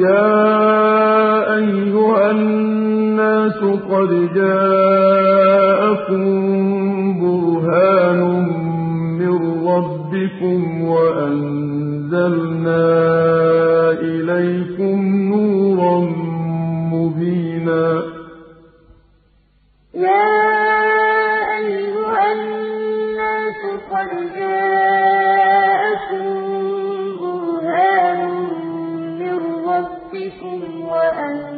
يَا أَيُّهَا النَّاسُ قَدْ جَاءَكُم بُرْهَانٌ مِّن رَّبِّكُمْ وَأَنزَلْنَا إِلَيْكُمْ نُورًا مُّبِينًا. يَا أَيُّهَا النَّاسُ قَدْ رَبِّكُمْ وَأَنْ